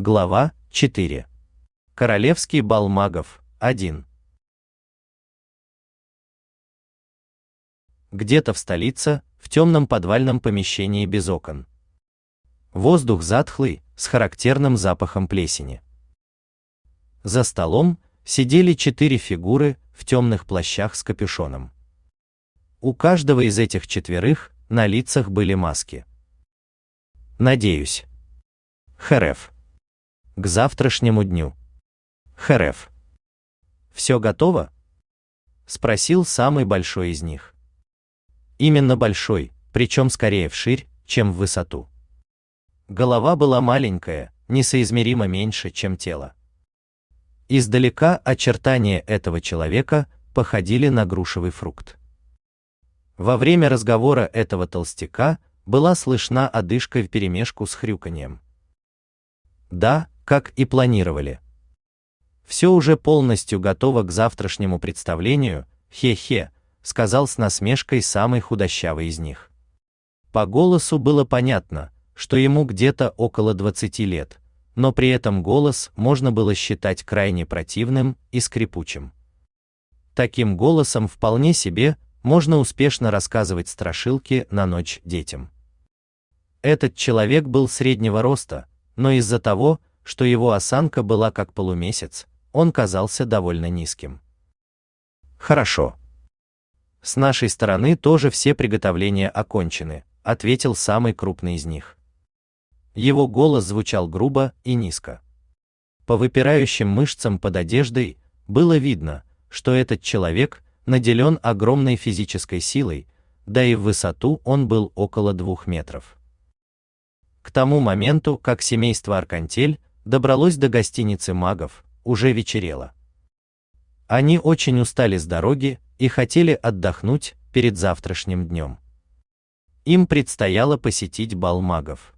Глава 4. Королевский бал магов 1. Где-то в столице, в темном подвальном помещении без окон. Воздух затхлый, с характерным запахом плесени. За столом сидели четыре фигуры в темных плащах с капюшоном. У каждого из этих четверых на лицах были маски. Надеюсь. Хереф. К завтрашнему дню. Хереф. Все готово? Спросил самый большой из них. Именно большой, причем скорее вширь, чем в высоту. Голова была маленькая, несоизмеримо меньше, чем тело. Издалека очертания этого человека походили на грушевый фрукт. Во время разговора этого толстяка была слышна одышка вперемешку с хрюканьем. Да, как и планировали. Все уже полностью готово к завтрашнему представлению, хе-хе, сказал с насмешкой самый худощавый из них. По голосу было понятно, что ему где-то около 20 лет, но при этом голос можно было считать крайне противным и скрипучим. Таким голосом вполне себе можно успешно рассказывать страшилки на ночь детям. Этот человек был среднего роста, но из-за того, что его осанка была как полумесяц, он казался довольно низким. Хорошо. С нашей стороны тоже все приготовления окончены, ответил самый крупный из них. Его голос звучал грубо и низко. По выпирающим мышцам под одеждой было видно, что этот человек наделен огромной физической силой, да и в высоту он был около двух метров. К тому моменту, как семейство Аркантель добралось до гостиницы магов, уже вечерело. Они очень устали с дороги и хотели отдохнуть перед завтрашним днем. Им предстояло посетить бал магов.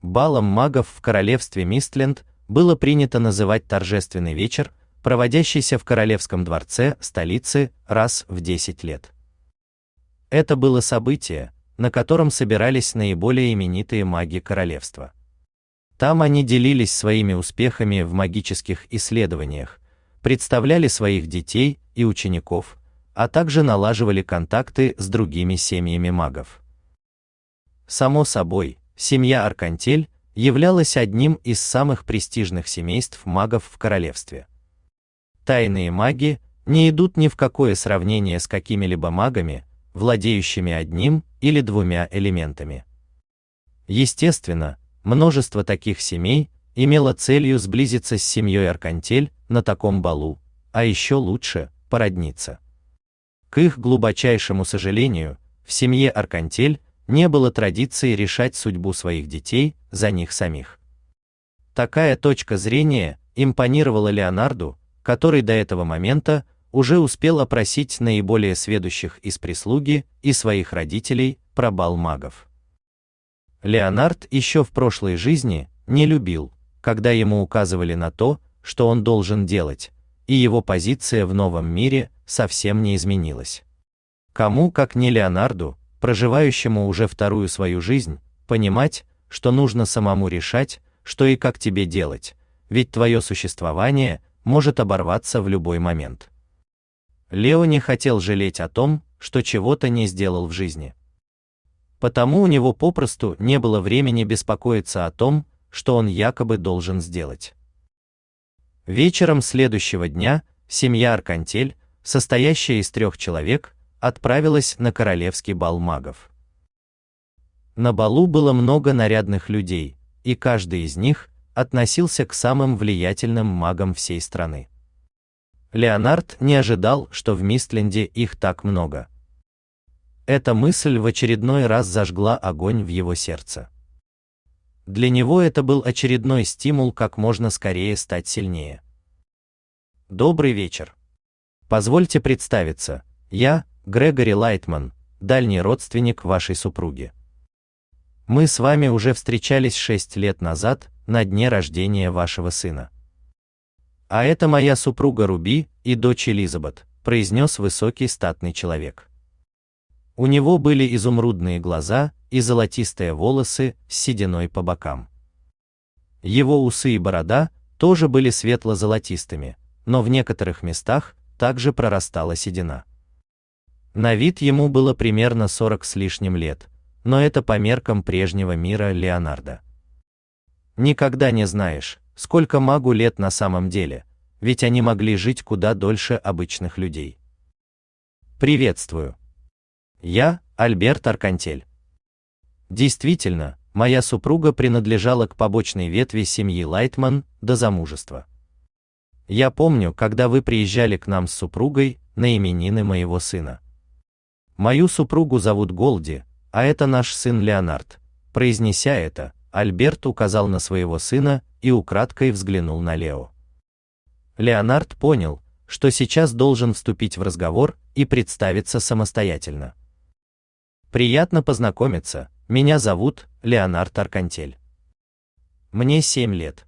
Балом магов в королевстве Мистленд было принято называть торжественный вечер, проводящийся в королевском дворце столицы раз в 10 лет. Это было событие, на котором собирались наиболее именитые маги королевства. Там они делились своими успехами в магических исследованиях, представляли своих детей и учеников, а также налаживали контакты с другими семьями магов. Само собой, семья Аркантель являлась одним из самых престижных семейств магов в королевстве. Тайные маги не идут ни в какое сравнение с какими-либо магами, владеющими одним или двумя элементами. Естественно, множество таких семей имело целью сблизиться с семьей Аркантель на таком балу, а еще лучше породниться. К их глубочайшему сожалению, в семье Аркантель не было традиции решать судьбу своих детей за них самих. Такая точка зрения импонировала Леонарду, который до этого момента уже успел опросить наиболее сведущих из прислуги и своих родителей про бал магов. Леонард еще в прошлой жизни не любил, когда ему указывали на то, что он должен делать, и его позиция в новом мире совсем не изменилась. Кому, как не Леонарду, проживающему уже вторую свою жизнь, понимать, что нужно самому решать, что и как тебе делать, ведь твое существование может оборваться в любой момент. Лео не хотел жалеть о том, что чего-то не сделал в жизни. Потому у него попросту не было времени беспокоиться о том, что он якобы должен сделать. Вечером следующего дня семья Аркантель, состоящая из трех человек, отправилась на королевский бал магов. На балу было много нарядных людей, и каждый из них относился к самым влиятельным магам всей страны. Леонард не ожидал, что в Мистленде их так много. Эта мысль в очередной раз зажгла огонь в его сердце. Для него это был очередной стимул как можно скорее стать сильнее. Добрый вечер. Позвольте представиться, я, Грегори Лайтман, дальний родственник вашей супруги. Мы с вами уже встречались шесть лет назад, на дне рождения вашего сына. А это моя супруга Руби и дочь Элизабет, произнес высокий статный человек. У него были изумрудные глаза и золотистые волосы с сединой по бокам. Его усы и борода тоже были светло-золотистыми, но в некоторых местах также прорастала седина. На вид ему было примерно 40 с лишним лет, но это по меркам прежнего мира Леонардо. Никогда не знаешь, сколько магу лет на самом деле, ведь они могли жить куда дольше обычных людей. Приветствую. Я Альберт Аркантель. Действительно, моя супруга принадлежала к побочной ветви семьи Лайтман до замужества. Я помню, когда вы приезжали к нам с супругой на именины моего сына. Мою супругу зовут Голди, а это наш сын Леонард. Произнеся это, Альберт указал на своего сына и украдкой взглянул на Лео. Леонард понял, что сейчас должен вступить в разговор и представиться самостоятельно. Приятно познакомиться. Меня зовут Леонард Аркантель. Мне 7 лет.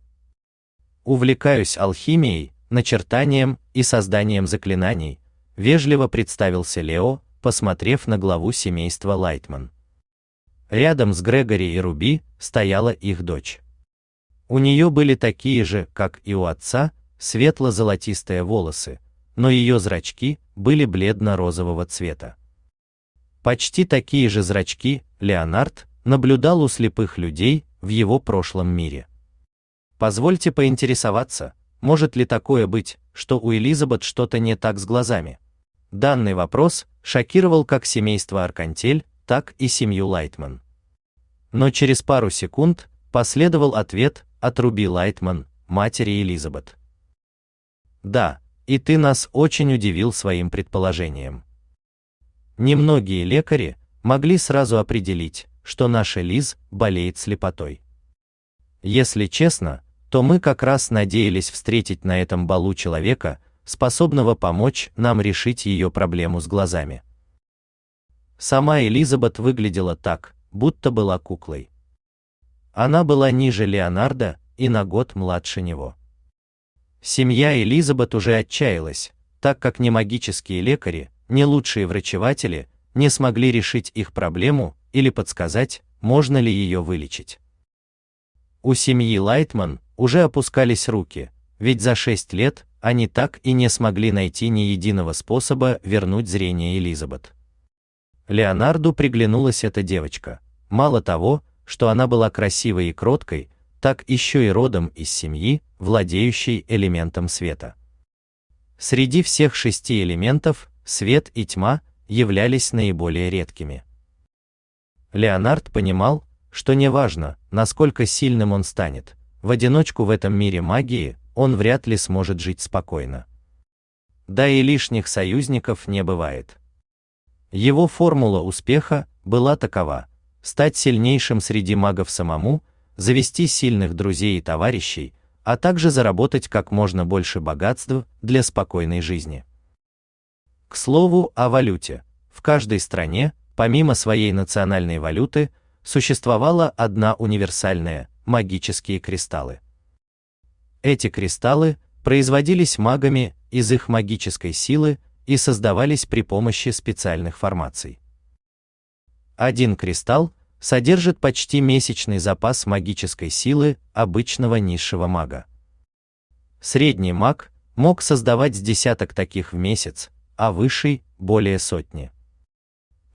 Увлекаюсь алхимией, начертанием и созданием заклинаний, вежливо представился Лео, посмотрев на главу семейства Лайтман. Рядом с Грегори и Руби стояла их дочь. У нее были такие же, как и у отца, светло-золотистые волосы, но ее зрачки были бледно-розового цвета. Почти такие же зрачки Леонард наблюдал у слепых людей в его прошлом мире. Позвольте поинтересоваться, может ли такое быть, что у Элизабет что-то не так с глазами? Данный вопрос шокировал как семейство Аркантель, так и семью Лайтман. Но через пару секунд последовал ответ от Руби Лайтман, матери Элизабет. Да, и ты нас очень удивил своим предположением. Немногие лекари могли сразу определить, что наша Лиз болеет слепотой. Если честно, то мы как раз надеялись встретить на этом балу человека, способного помочь нам решить ее проблему с глазами. Сама Элизабет выглядела так, будто была куклой. Она была ниже Леонардо и на год младше него. Семья Элизабет уже отчаялась, так как ни магические лекари, ни лучшие врачеватели не смогли решить их проблему или подсказать, можно ли ее вылечить. У семьи Лайтман уже опускались руки, ведь за шесть лет они так и не смогли найти ни единого способа вернуть зрение Элизабет. Леонарду приглянулась эта девочка. Мало того, что она была красивой и кроткой, так еще и родом из семьи, владеющей элементом света. Среди всех шести элементов свет и тьма являлись наиболее редкими. Леонард понимал, что неважно, насколько сильным он станет, в одиночку в этом мире магии он вряд ли сможет жить спокойно. Да и лишних союзников не бывает. Его формула успеха была такова: стать сильнейшим среди магов самому, завести сильных друзей и товарищей, а также заработать как можно больше богатств для спокойной жизни. К слову о валюте. В каждой стране, помимо своей национальной валюты, существовала одна универсальная магические кристаллы. Эти кристаллы производились магами из их магической силы и создавались при помощи специальных формаций. Один кристалл содержит почти месячный запас магической силы обычного низшего мага. Средний маг мог создавать с десяток таких в месяц, а высший более сотни.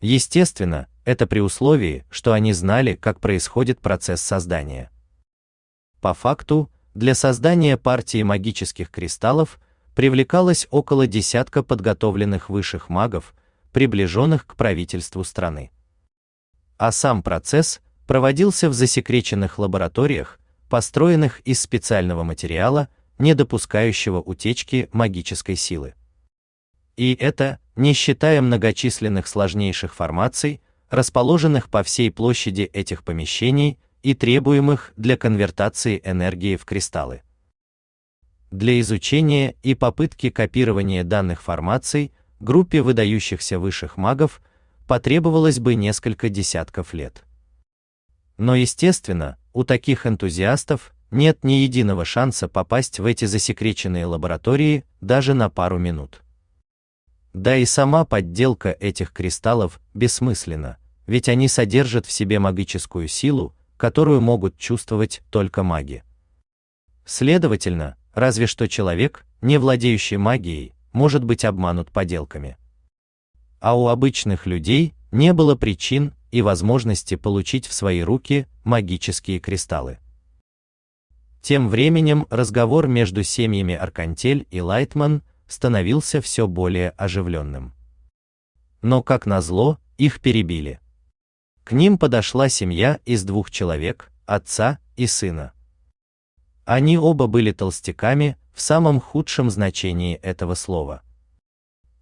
Естественно, это при условии, что они знали, как происходит процесс создания. По факту, для создания партии магических кристаллов привлекалось около десятка подготовленных высших магов, приближенных к правительству страны. А сам процесс проводился в засекреченных лабораториях, построенных из специального материала, не допускающего утечки магической силы. И это, не считая многочисленных сложнейших формаций, расположенных по всей площади этих помещений и требуемых для конвертации энергии в кристаллы. Для изучения и попытки копирования данных формаций группе выдающихся высших магов потребовалось бы несколько десятков лет. Но естественно, у таких энтузиастов нет ни единого шанса попасть в эти засекреченные лаборатории даже на пару минут. Да и сама подделка этих кристаллов бессмысленна, ведь они содержат в себе магическую силу, которую могут чувствовать только маги. Следовательно, разве что человек, не владеющий магией, может быть обманут поделками. А у обычных людей не было причин и возможности получить в свои руки магические кристаллы. Тем временем разговор между семьями Аркантель и Лайтман становился все более оживленным. Но как назло, их перебили. К ним подошла семья из двух человек, отца и сына. Они оба были толстяками в самом худшем значении этого слова.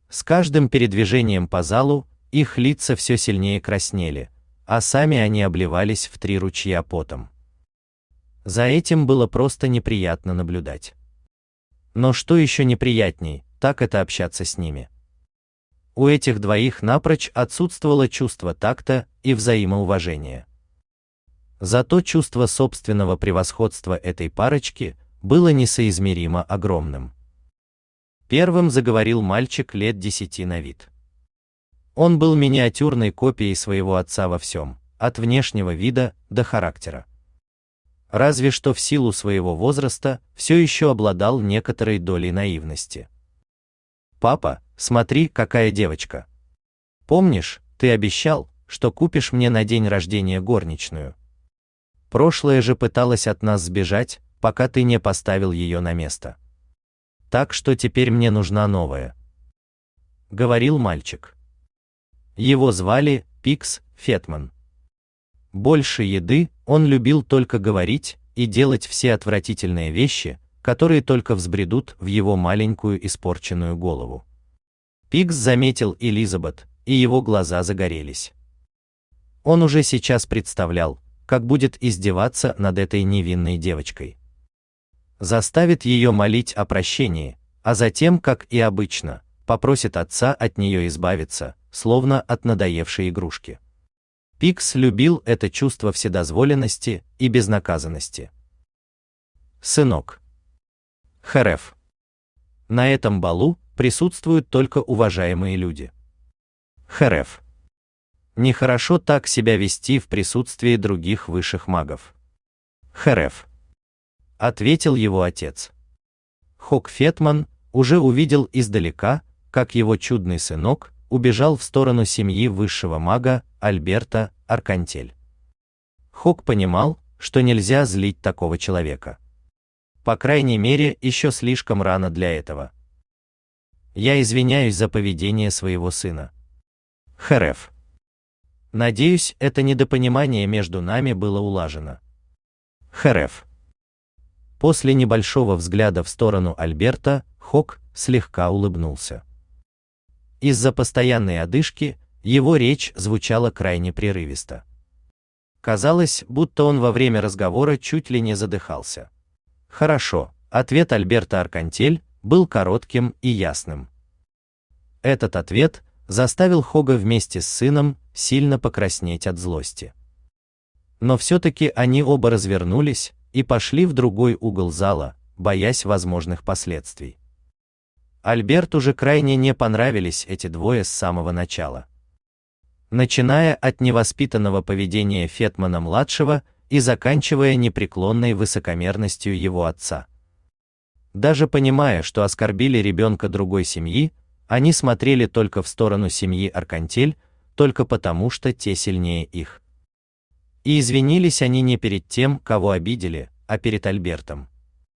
С каждым передвижением по залу их лица все сильнее краснели, а сами они обливались в три ручья потом. За этим было просто неприятно наблюдать. Но что еще неприятней, так это общаться с ними. У этих двоих напрочь отсутствовало чувство такта и взаимоуважения. Зато чувство собственного превосходства этой парочки было несоизмеримо огромным. Первым заговорил мальчик лет десяти на вид. Он был миниатюрной копией своего отца во всем, от внешнего вида до характера. Разве что в силу своего возраста все еще обладал некоторой долей наивности. Папа, смотри, какая девочка. Помнишь, ты обещал, что купишь мне на день рождения горничную. Прошлое же пыталась от нас сбежать, пока ты не поставил ее на место. Так что теперь мне нужна новая. Говорил мальчик. Его звали Пикс Фетман. Больше еды он любил только говорить и делать все отвратительные вещи, которые только взбредут в его маленькую испорченную голову. Пикс заметил Элизабет, и его глаза загорелись. Он уже сейчас представлял, как будет издеваться над этой невинной девочкой. Заставит ее молить о прощении, а затем, как и обычно, попросит отца от нее избавиться, словно от надоевшей игрушки. Пикс любил это чувство вседозволенности и безнаказанности. Сынок. Хереф. На этом балу присутствуют только уважаемые люди. Хереф. Нехорошо так себя вести в присутствии других высших магов. Хереф. Ответил его отец. Хок Фетман уже увидел издалека, как его чудный сынок убежал в сторону семьи высшего мага Альберта Аркантель. Хок понимал, что нельзя злить такого человека. По крайней мере, еще слишком рано для этого. Я извиняюсь за поведение своего сына. Хереф. Надеюсь, это недопонимание между нами было улажено. Хереф. После небольшого взгляда в сторону Альберта, Хок слегка улыбнулся. Из-за постоянной одышки его речь звучала крайне прерывисто. Казалось, будто он во время разговора чуть ли не задыхался. Хорошо, ответ Альберта Аркантель был коротким и ясным. Этот ответ заставил Хога вместе с сыном сильно покраснеть от злости. Но все-таки они оба развернулись и пошли в другой угол зала, боясь возможных последствий. Альберту же крайне не понравились эти двое с самого начала. Начиная от невоспитанного поведения Фетмана-младшего и заканчивая непреклонной высокомерностью его отца. Даже понимая, что оскорбили ребенка другой семьи, они смотрели только в сторону семьи Аркантель, только потому, что те сильнее их. И извинились они не перед тем, кого обидели, а перед Альбертом.